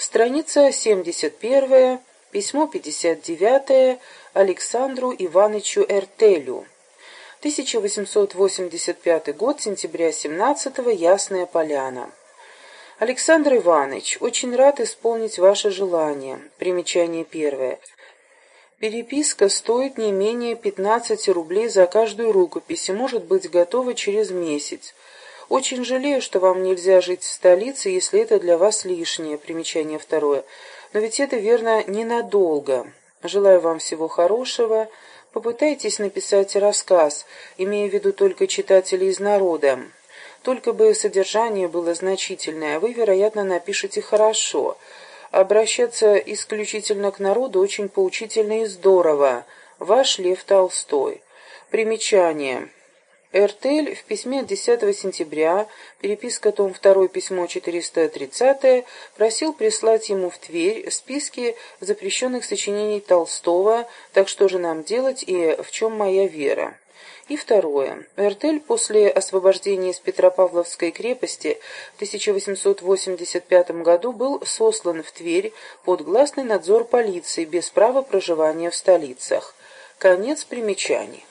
Страница 71, письмо 59 Александру Ивановичу Эртелю. 1885 год, сентября 17 -го, Ясная Поляна. Александр Иванович, очень рад исполнить ваше желание. Примечание первое. Переписка стоит не менее 15 рублей за каждую рукопись и может быть готова через месяц. Очень жалею, что вам нельзя жить в столице, если это для вас лишнее. Примечание второе. Но ведь это, верно, ненадолго. Желаю вам всего хорошего. Попытайтесь написать рассказ, имея в виду только читателей из народа. Только бы содержание было значительное, вы, вероятно, напишете хорошо. Обращаться исключительно к народу очень поучительно и здорово. Ваш Лев Толстой. Примечание. Эртель в письме от 10 сентября, переписка том 2, письмо 430, просил прислать ему в Тверь списки запрещенных сочинений Толстого «Так что же нам делать» и «В чем моя вера?». И второе. Эртель после освобождения из Петропавловской крепости в 1885 году был сослан в Тверь под гласный надзор полиции без права проживания в столицах. Конец примечаний.